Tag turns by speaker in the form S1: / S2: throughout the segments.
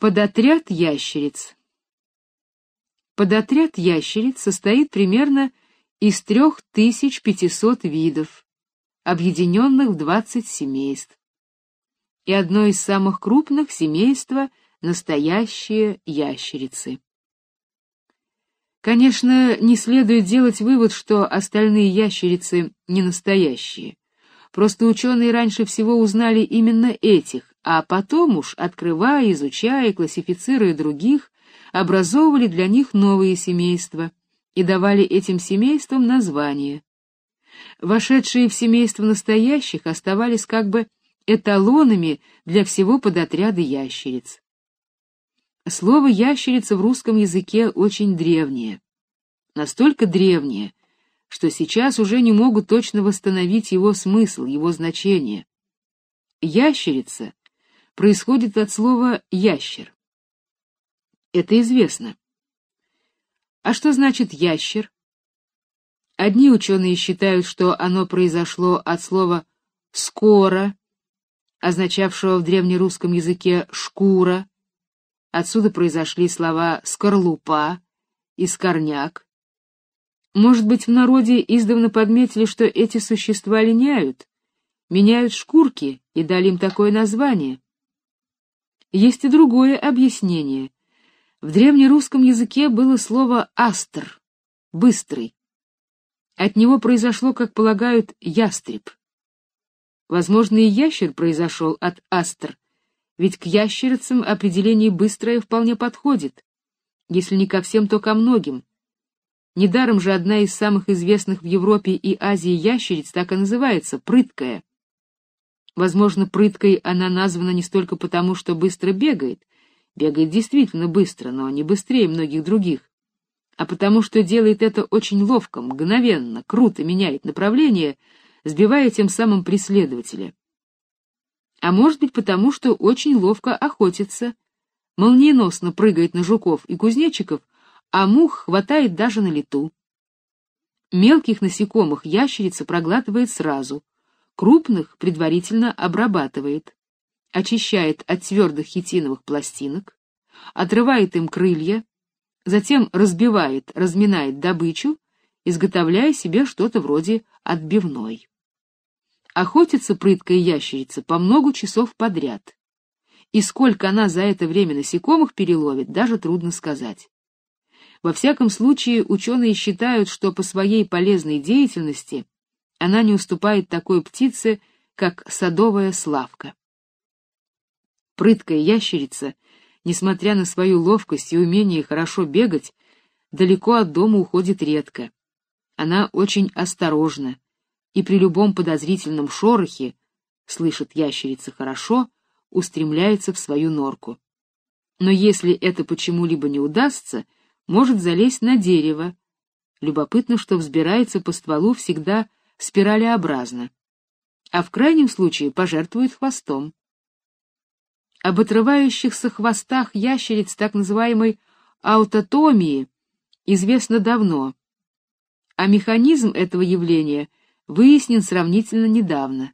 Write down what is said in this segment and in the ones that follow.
S1: Подотряд ящериц. Подотряд ящериц состоит примерно из 3500 видов, объединенных в 20 семейств. И одно из самых крупных семейства — настоящие ящерицы. Конечно, не следует делать вывод, что остальные ящерицы не настоящие. Просто ученые раньше всего узнали именно этих, а потом уж, открывая, изучая, классифицируя других, образовывали для них новые семейства и давали этим семействам названия. Вошедшие в семейство настоящих оставались как бы эталонами для всего подотряда ящериц. Слово «ящерица» в русском языке очень древнее. Настолько древнее, что сейчас уже не могут точно восстановить его смысл, его значение. Ящерица происходит от слова «ящер». Это известно. А что значит «ящер»? Одни ученые считают, что оно произошло от слова «скоро», означавшего в древнерусском языке «шкура», Отсюда произошли слова «скорлупа» и «скорняк». Может быть, в народе издавна подметили, что эти существа линяют, меняют шкурки и дали им такое название. Есть и другое объяснение. В древнерусском языке было слово «астр» — «быстрый». От него произошло, как полагают, ястреб. Возможно, и ящер произошел от астр, ведь к ящерицам определение «быстрое» вполне подходит. Если не ко всем, то ко многим. Недаром же одна из самых известных в Европе и Азии ящериц так и называется — прыткая. Возможно, прыткой она названа не столько потому, что быстро бегает, бегает действительно быстро, но не быстрее многих других, а потому что делает это очень ловко, мгновенно, круто меняет направление, сбивая тем самым преследователя. А может быть потому, что очень ловко охотится, молниеносно прыгает на жуков и кузнечиков, а мух хватает даже на лету. Мелких насекомых ящерица проглатывает сразу, крупных предварительно обрабатывает, очищает от твердых хитиновых пластинок, отрывает им крылья, затем разбивает, разминает добычу, изготовляя себе что-то вроде отбивной. Охотится прыткая ящерица по много часов подряд. И сколько она за это время насекомых переловит, даже трудно сказать. Во всяком случае, ученые считают, что по своей полезной деятельности она не уступает такой птице, как садовая славка. Прыткая ящерица, несмотря на свою ловкость и умение хорошо бегать, далеко от дома уходит редко. Она очень осторожна, и при любом подозрительном шорохе, слышит ящерица хорошо, устремляется в свою норку. Но если это почему-либо не удастся, может залезть на дерево. Любопытно, что взбирается по стволу всегда спиралеобразно, а в крайнем случае пожертвует хвостом. Об отрывающихся хвостах ящериц так называемой аутотомии известно давно, а механизм этого явления — выяснен сравнительно недавно.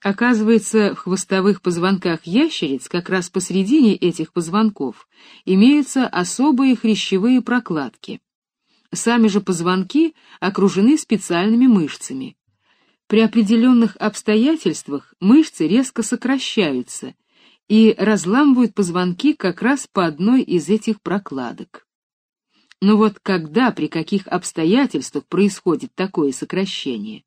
S1: Оказывается, в хвостовых позвонках ящериц, как раз посредине этих позвонков, имеются особые хрящевые прокладки. Сами же позвонки окружены специальными мышцами. При определенных обстоятельствах мышцы резко сокращаются и разламывают позвонки как раз по одной из этих прокладок. Но вот когда, при каких обстоятельствах происходит такое сокращение?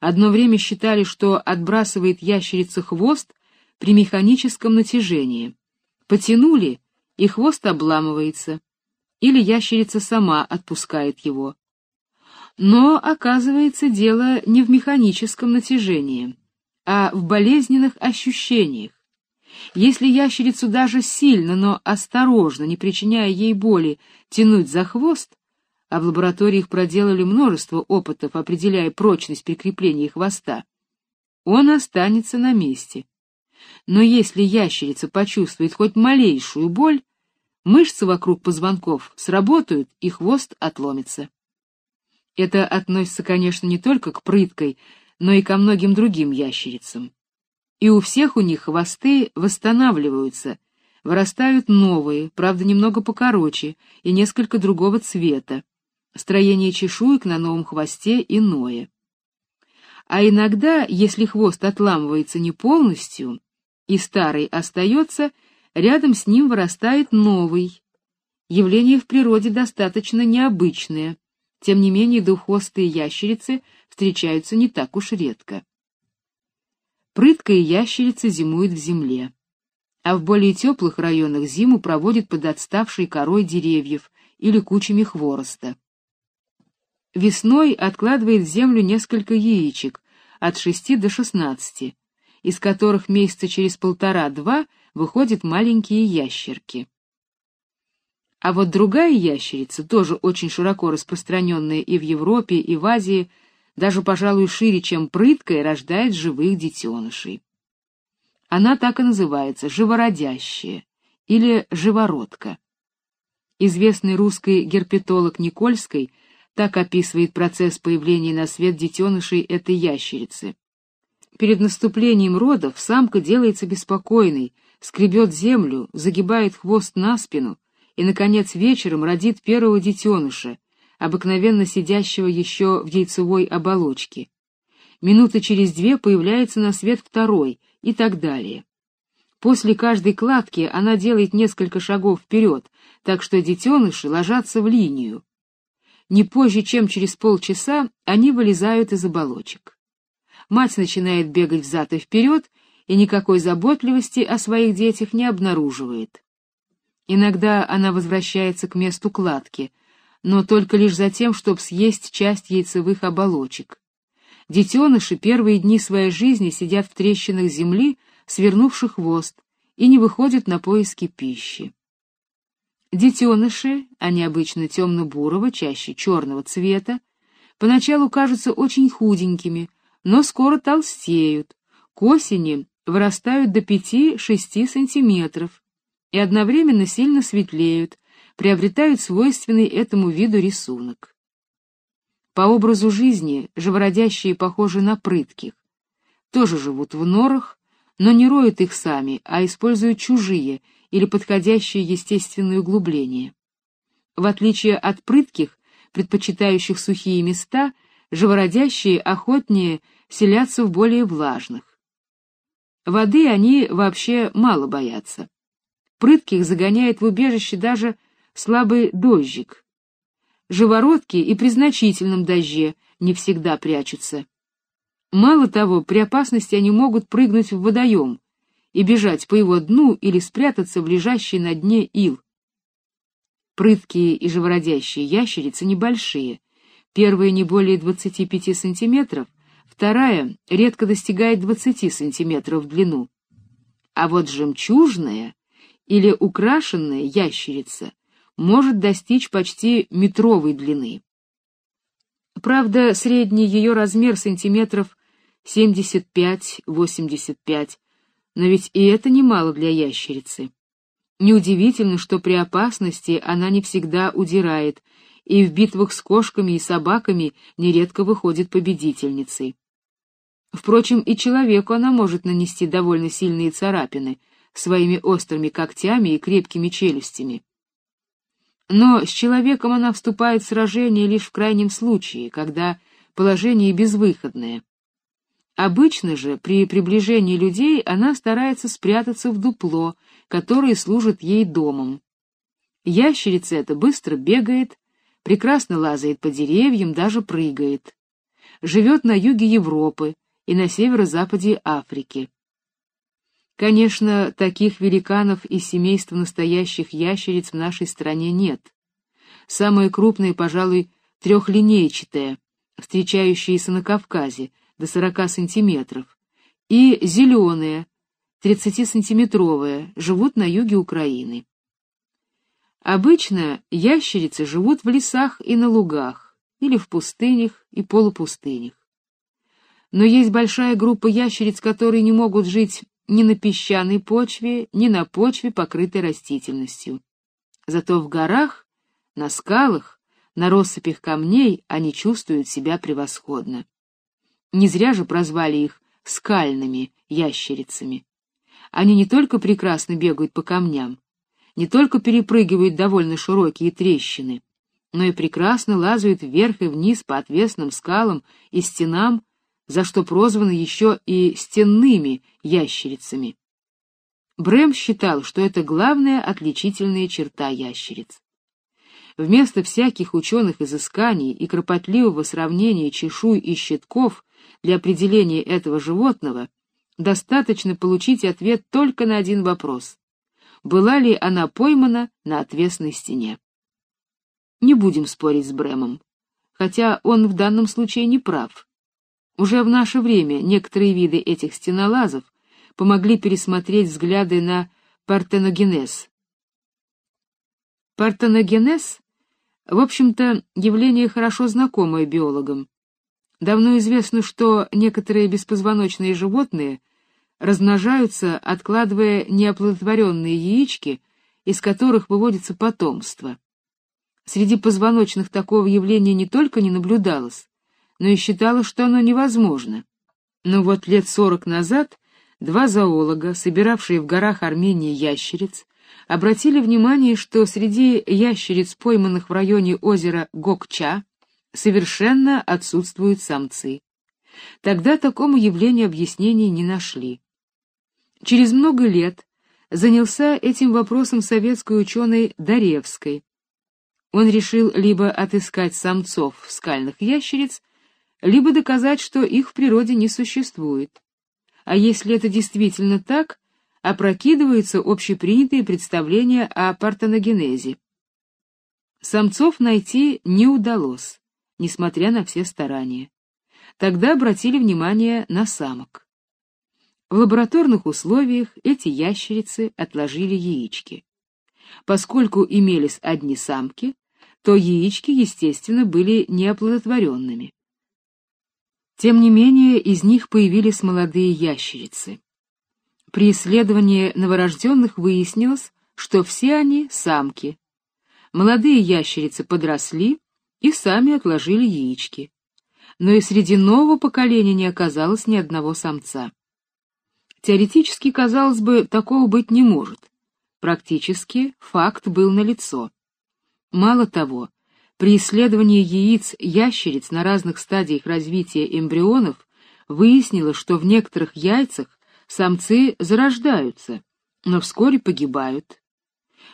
S1: Одно время считали, что отбрасывает ящерица хвост при механическом натяжении. Потянули, и хвост обламывается, или ящерица сама отпускает его. Но оказывается дело не в механическом натяжении, а в болезненных ощущениях. Если ящерицу даже сильно, но осторожно, не причиняя ей боли, тянуть за хвост, а в лабораториях проделали множество опытов, определяя прочность прикрепления хвоста, он останется на месте. Но если ящерица почувствует хоть малейшую боль, мышцы вокруг позвонков сработают, и хвост отломится. Это относится, конечно, не только к прыткой, но и ко многим другим ящерицам и у всех у них хвосты восстанавливаются, вырастают новые, правда, немного покороче и несколько другого цвета. Строение чешуек на новом хвосте иное. А иногда, если хвост отламывается не полностью и старый остается, рядом с ним вырастает новый. Явление в природе достаточно необычное. Тем не менее, двуххвостые ящерицы встречаются не так уж редко. Прыткая ящерица зимует в земле а в более теплых районах зиму проводит под отставшей корой деревьев или кучами хвороста. Весной откладывает в землю несколько яичек, от шести до шестнадцати, из которых месяца через полтора-два выходят маленькие ящерки. А вот другая ящерица, тоже очень широко распространенная и в Европе, и в Азии, даже, пожалуй, шире, чем прыткая, рождает живых детенышей. Она так и называется живородящая или живородка. Известный русский герпетолог Никольский так описывает процесс появления на свет детенышей этой ящерицы. Перед наступлением родов самка делается беспокойной, скребет землю, загибает хвост на спину и, наконец, вечером родит первого детеныша, обыкновенно сидящего еще в яйцевой оболочке. Минуты через две появляется на свет второй — и так далее. После каждой кладки она делает несколько шагов вперед, так что детеныши ложатся в линию. Не позже, чем через полчаса, они вылезают из оболочек. Мать начинает бегать взад и вперед, и никакой заботливости о своих детях не обнаруживает. Иногда она возвращается к месту кладки, но только лишь за тем, чтобы съесть часть яйцевых оболочек. Детеныши первые дни своей жизни сидят в трещинах земли, свернувши хвост, и не выходят на поиски пищи. Детеныши, они обычно темно-бурого, чаще черного цвета, поначалу кажутся очень худенькими, но скоро толстеют, к осени вырастают до 5-6 сантиметров и одновременно сильно светлеют, приобретают свойственный этому виду рисунок. По образу жизни живородящие похожи на прытких. Тоже живут в норах, но не роют их сами, а используют чужие или подходящие естественные углубления. В отличие от прытких, предпочитающих сухие места, живородящие охотнее селятся в более влажных. Воды они вообще мало боятся. Прытких загоняет в убежище даже слабый дождик, Живородки и при значительном дожде не всегда прячутся. Мало того, при опасности они могут прыгнуть в водоем и бежать по его дну или спрятаться в лежащий на дне ил. Прыткие и живородящие ящерицы небольшие. Первая не более 25 сантиметров, вторая редко достигает 20 сантиметров в длину. А вот жемчужная или украшенная ящерица может достичь почти метровой длины. Правда, средний ее размер сантиметров 75-85, но ведь и это немало для ящерицы. Неудивительно, что при опасности она не всегда удирает, и в битвах с кошками и собаками нередко выходит победительницей. Впрочем, и человеку она может нанести довольно сильные царапины своими острыми когтями и крепкими челюстями. Но с человеком она вступает в сражение лишь в крайнем случае, когда положение безвыходное. Обычно же при приближении людей она старается спрятаться в дупло, которое служит ей домом. Ящерица эта быстро бегает, прекрасно лазает по деревьям, даже прыгает. Живет на юге Европы и на северо-западе Африки. Конечно, таких великанов из семейства настоящих ящериц в нашей стране нет. Самые крупные, пожалуй, трехлинейчатая, встречающиеся на Кавказе, до 40 сантиметров, и зеленые, 30-сантиметровые, живут на юге Украины. Обычно ящерицы живут в лесах и на лугах, или в пустынях и полупустынях. Но есть большая группа ящериц, которые не могут жить ни на песчаной почве, ни на почве, покрытой растительностью. Зато в горах, на скалах, на россыпях камней они чувствуют себя превосходно. Не зря же прозвали их скальными ящерицами. Они не только прекрасно бегают по камням, не только перепрыгивают довольно широкие трещины, но и прекрасно лазают вверх и вниз по отвесным скалам и стенам, за что прозваны еще и стенными ящерицами. Брэм считал, что это главная отличительная черта ящериц. Вместо всяких ученых изысканий и кропотливого сравнения чешуй и щитков для определения этого животного достаточно получить ответ только на один вопрос: была ли она поймана на отвесной стене? Не будем спорить с Брэмом, хотя он в данном случае не прав. Уже в наше время некоторые виды этих стенолазов помогли пересмотреть взгляды на партеногенез. Партеногенез, в общем-то, явление хорошо знакомое биологам. Давно известно, что некоторые беспозвоночные животные размножаются, откладывая неоплодотворенные яички, из которых выводится потомство. Среди позвоночных такого явления не только не наблюдалось, но и считалось, что оно невозможно. Но вот лет сорок назад два зоолога, собиравшие в горах Армении ящериц, обратили внимание, что среди ящериц, пойманных в районе озера Гокча, совершенно отсутствуют самцы. Тогда такому явлению объяснений не нашли. Через много лет занялся этим вопросом советский ученый Даревский, он решил либо отыскать самцов скальных ящериц, либо доказать, что их в природе не существует. А если это действительно так, опрокидываются общепринятые представления о партеногенезе. Самцов найти не удалось, несмотря на все старания. Тогда обратили внимание на самок. В лабораторных условиях эти ящерицы отложили яички. Поскольку имелись одни самки, то яички, естественно, были неоплодотворенными. Тем не менее, из них появились молодые ящерицы. При исследовании новорожденных выяснилось, что все они самки. Молодые ящерицы подросли и сами отложили яички. Но и среди нового поколения не оказалось ни одного самца. Теоретически, казалось бы, такого быть не может. Практически факт был налицо. Мало того, при исследовании яиц ящериц на разных стадиях развития эмбрионов выяснилось, что в некоторых яйцах самцы зарождаются, но вскоре погибают.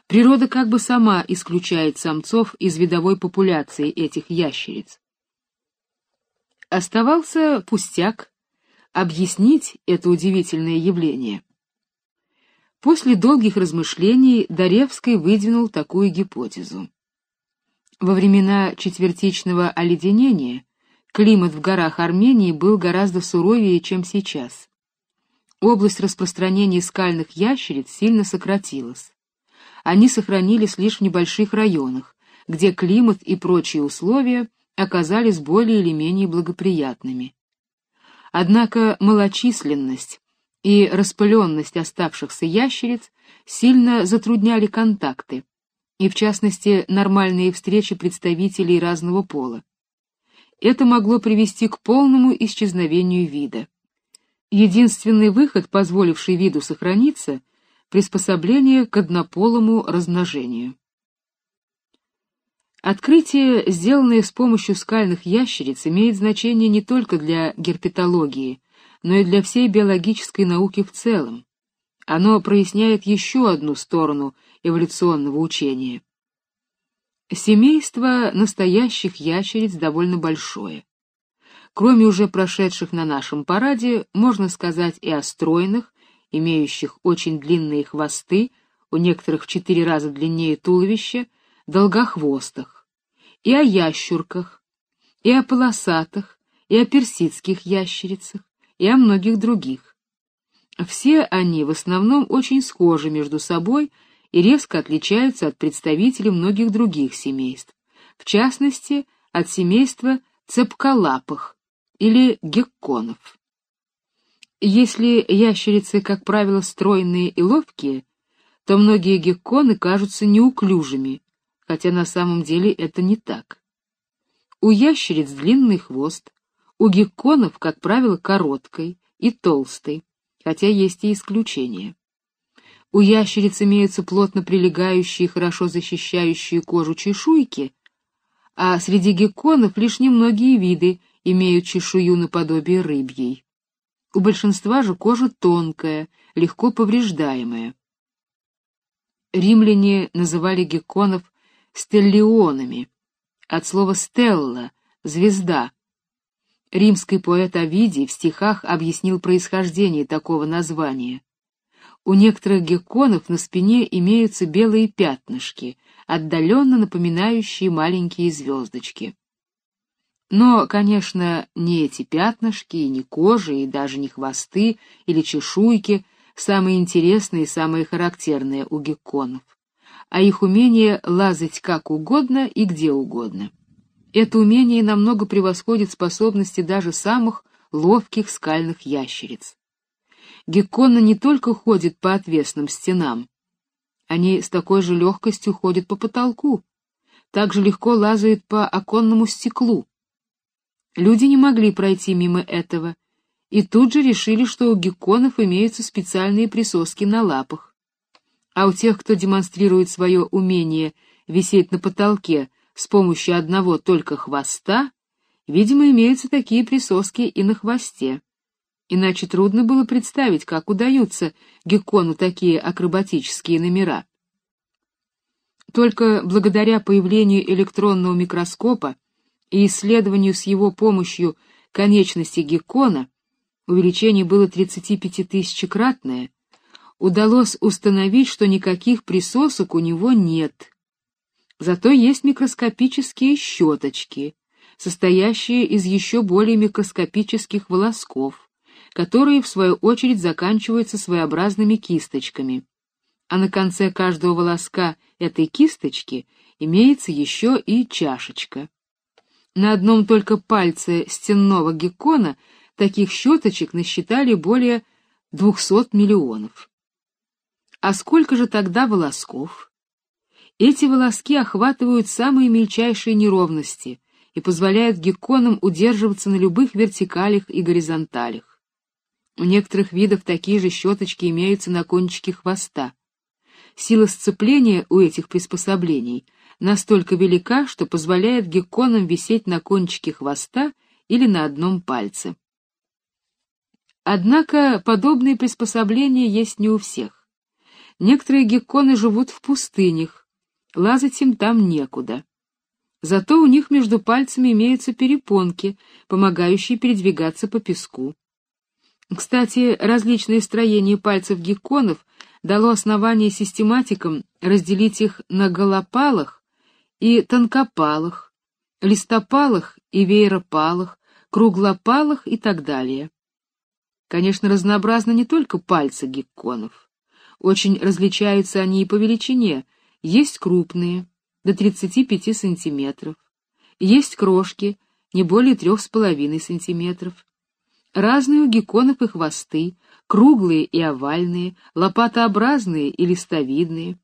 S1: Природа как бы сама исключает самцов из видовой популяции этих ящериц. Оставался пустяк объяснить это удивительное явление. После долгих размышлений Даревский выдвинул такую гипотезу. Во времена четвертичного оледенения климат в горах Армении был гораздо суровее, чем сейчас. Область распространения скальных ящериц сильно сократилась. Они сохранились лишь в небольших районах, где климат и прочие условия оказались более или менее благоприятными. Однако малочисленность и распыленность оставшихся ящериц сильно затрудняли контакты, и в частности нормальные встречи представителей разного пола. Это могло привести к полному исчезновению вида. Единственный выход, позволивший виду сохраниться, приспособление к однополому размножению. Открытие, сделанное с помощью скальных ящериц, имеет значение не только для герпетологии, но и для всей биологической науки в целом. Оно проясняет еще одну сторону эволюционного учения. Семейство настоящих ящериц довольно большое. Кроме уже прошедших на нашем параде, можно сказать и о стройных, имеющих очень длинные хвосты, у некоторых в четыре раза длиннее туловища, долгохвостых, и о ящурках, и о полосатых, и о персидских ящерицах, и о многих других. Все они в основном очень схожи между собой и резко отличаются от представителей многих других семейств, в частности, от семейства цепколапых или гекконов. Если ящерицы, как правило, стройные и ловкие, то многие гекконы кажутся неуклюжими, хотя на самом деле это не так. У ящериц длинный хвост, у гекконов, как правило, короткий и толстый, хотя есть и исключения. У ящериц имеются плотно прилегающие, хорошо защищающие кожу чешуйки, а среди гекконов лишь немногие виды имеют чешую наподобие рыбьей. У большинства же кожа тонкая, легко повреждаемая. Римляне называли гекконов стеллионами, от слова «стелла» — «звезда». Римский поэт Овидий в стихах объяснил происхождение такого названия. У некоторых гекконов на спине имеются белые пятнышки, отдаленно напоминающие маленькие звездочки. Но, конечно, не эти пятнышки, не кожа, и даже не хвосты или чешуйки самые интересные и самые характерные у гекконов, а их умение лазать как угодно и где угодно. Это умение намного превосходит способности даже самых ловких скальных ящериц. Гекконы не только ходят по отвесным стенам, они с такой же легкостью ходят по потолку, так же легко лазают по оконному стеклу. Люди не могли пройти мимо этого, и тут же решили, что у гекконов имеются специальные присоски на лапах. А у тех, кто демонстрирует свое умение висеть на потолке с помощью одного только хвоста, видимо, имеются такие присоски и на хвосте. Иначе трудно было представить, как удаются геккону такие акробатические номера. Только благодаря появлению электронного микроскопа и исследованию с его помощью конечности геккона, увеличение было 35 тысячекратное, удалось установить, что никаких присосок у него нет. Зато есть микроскопические щеточки, состоящие из еще более микроскопических волосков которые, в свою очередь, заканчиваются своеобразными кисточками. А на конце каждого волоска этой кисточки имеется еще и чашечка. На одном только пальце стенного геккона таких щеточек насчитали более 200 миллионов. А сколько же тогда волосков? Эти волоски охватывают самые мельчайшие неровности и позволяют гекконам удерживаться на любых вертикалях и горизонталях. У некоторых видов такие же щеточки имеются на кончике хвоста. Сила сцепления у этих приспособлений настолько велика, что позволяет гекконам висеть на кончике хвоста или на одном пальце. Однако подобные приспособления есть не у всех. Некоторые гекконы живут в пустынях, лазать им там некуда. Зато у них между пальцами имеются перепонки, помогающие передвигаться по песку. Кстати, различное строение пальцев гекконов дало основание систематикам разделить их на голопалых и тонкопалых, листопалых и вееропалых, круглопалых и так далее. Конечно, разнообразны не только пальцы гекконов. Очень различаются они и по величине. Есть крупные, до 35 сантиметров, есть крошки, не более трех с половиной сантиметров, Разные у гекконов и хвосты, круглые и овальные, лопатообразные и листовидные.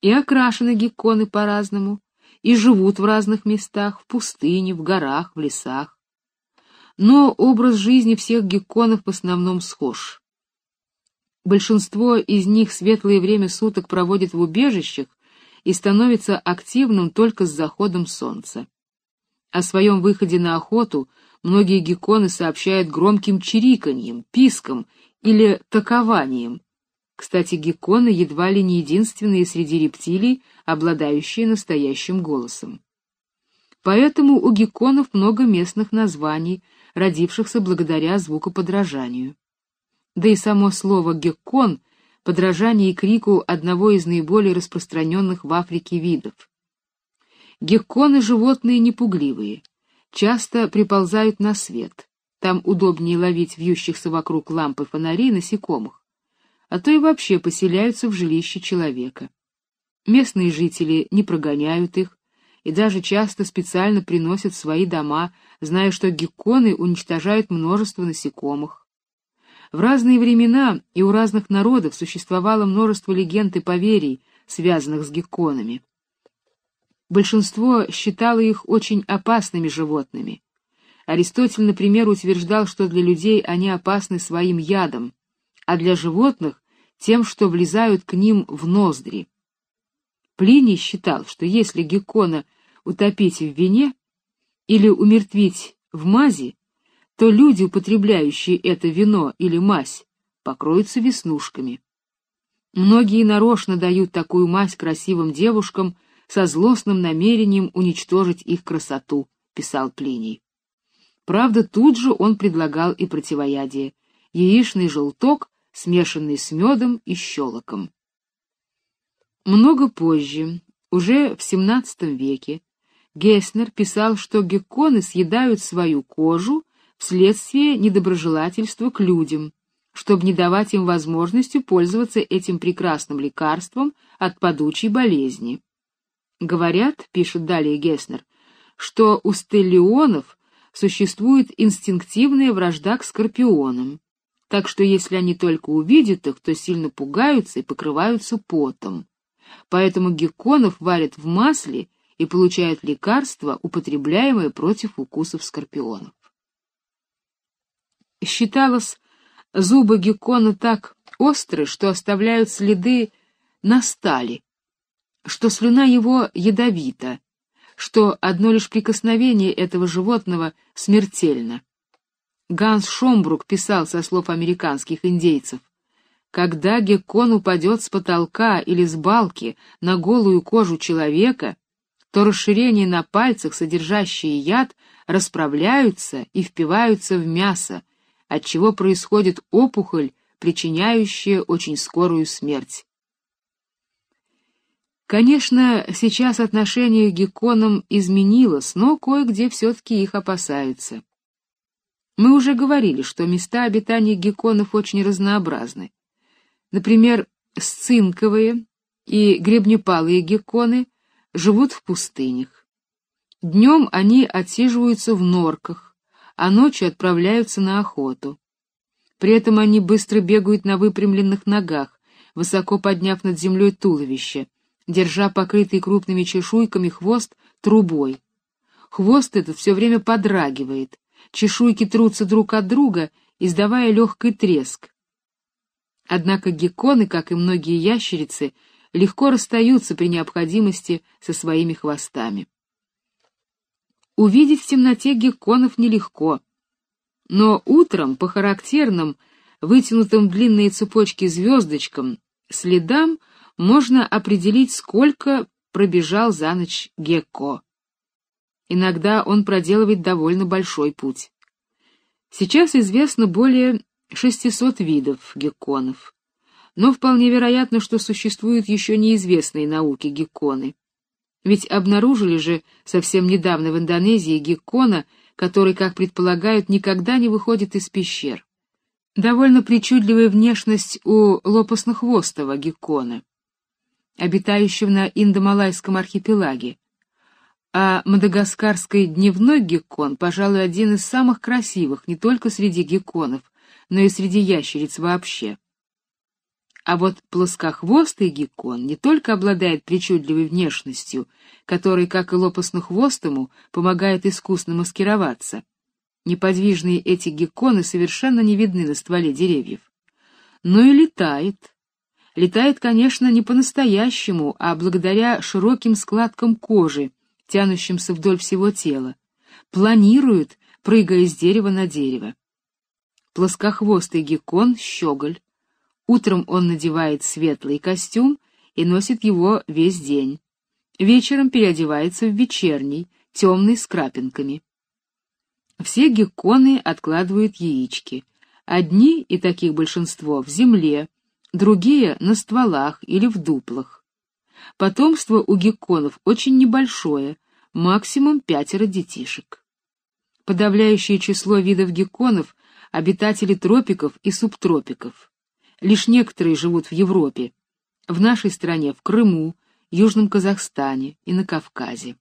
S1: И окрашены гекконы по-разному, и живут в разных местах, в пустыне, в горах, в лесах. Но образ жизни всех гекконов в основном схож. Большинство из них светлое время суток проводит в убежищах и становится активным только с заходом солнца. О своем выходе на охоту многие гекконы сообщают громким чириканьем, писком или такованием. Кстати, гекконы едва ли не единственные среди рептилий, обладающие настоящим голосом. Поэтому у гекконов много местных названий, родившихся благодаря звукоподражанию. Да и само слово «геккон» — подражание крику одного из наиболее распространенных в Африке видов. Гекконы — животные непугливые — часто приползают на свет. Там удобнее ловить вьющихся вокруг лампы фонарей насекомых, а то и вообще поселяются в жилище человека. Местные жители не прогоняют их и даже часто специально приносят в свои дома, зная, что гекконы уничтожают множество насекомых. В разные времена и у разных народов существовало множество легенд и поверий, связанных с гекконами. Большинство считало их очень опасными животными. Аристотель, например, утверждал, что для людей они опасны своим ядом, а для животных тем, что влезают к ним в ноздри. Плиний считал, что если геккона утопить в вине или умертвить в мази, то люди, употребляющие это вино или мазь, покроются веснушками. Многие нарочно дают такую мазь красивым девушкам со злостным намерением уничтожить их красоту, писал Плиний. Правда, тут же он предлагал и противоядие — яичный желток, смешанный с медом и щелоком. Много позже, уже в XVII веке, Геснер писал, что гекконы съедают свою кожу вследствие недоброжелательства к людям, чтобы не давать им возможности пользоваться этим прекрасным лекарством от падучей болезни. Говорят, пишет далее Геснер, что у стеллионов существует инстинктивная вражда к скорпионам, так что если они только увидят их, то сильно пугаются и покрываются потом. Поэтому гекконов варят в масле и получают лекарства, употребляемые против укусов скорпионов. Считалось, зубы геккона так остры, что оставляют следы на стали, что слюна его ядовита, что одно лишь прикосновение этого животного смертельно. Ганс Шомбрук писал со слов американских индейцев, «Когда геккон упадет с потолка или с балки на голую кожу человека, то расширения на пальцах, содержащие яд, расправляются и впиваются в мясо, отчего происходит опухоль, причиняющая очень скорую смерть. Конечно, сейчас отношение к гекконам изменилось, но кое-где все-таки их опасаются. Мы уже говорили, что места обитания гекконов очень разнообразны. Например, сцинковые и гребнепалые гекконы живут в пустынях. Днем они отсиживаются в норках, а ночью отправляются на охоту. При этом они быстро бегают на выпрямленных ногах, высоко подняв над землей туловище, держа покрытый крупными чешуйками хвост трубой. Хвост этот все время подрагивает, чешуйки трутся друг от друга, издавая легкий треск. Однако гекконы, как и многие ящерицы, легко расстаются при необходимости со своими хвостами. Увидеть в темноте гекконов нелегко, но утром по характерным, вытянутым длинные цепочки звездочкам, следам можно определить, сколько пробежал за ночь гекко. Иногда он проделывает довольно большой путь. Сейчас известно более 600 видов гекконов, но вполне вероятно, что существуют еще неизвестные науке гекконы. Ведь обнаружили же совсем недавно в Индонезии геккона, который, как предполагают, никогда не выходит из пещер. Довольно причудливая внешность у лопастно-хвостого геккона обитающего на Индомалайском архипелаге, а мадагаскарский дневной геккон, пожалуй, один из самых красивых не только среди гекконов, но и среди ящериц вообще. А вот плоскохвостый геккон не только обладает причудливой внешностью, которой, как и лопастно-хвостому, помогает искусно маскироваться. Неподвижные эти гекконы совершенно не видны на стволе деревьев. Но и летает, Летает, конечно, не по-настоящему, а благодаря широким складкам кожи, тянущимся вдоль всего тела. Планирует, прыгая с дерева на дерево. Плоскохвостый геккон — щеголь. Утром он надевает светлый костюм и носит его весь день. Вечером переодевается в вечерний, темный с крапинками. Все гекконы откладывают яички. Одни, и таких большинство, в земле, другие — на стволах или в дуплах. Потомство у гекконов очень небольшое, максимум пятеро детишек. Подавляющее число видов гекконов — обитатели тропиков и субтропиков. Лишь некоторые живут в Европе, в нашей стране, в Крыму, Южном Казахстане и на Кавказе.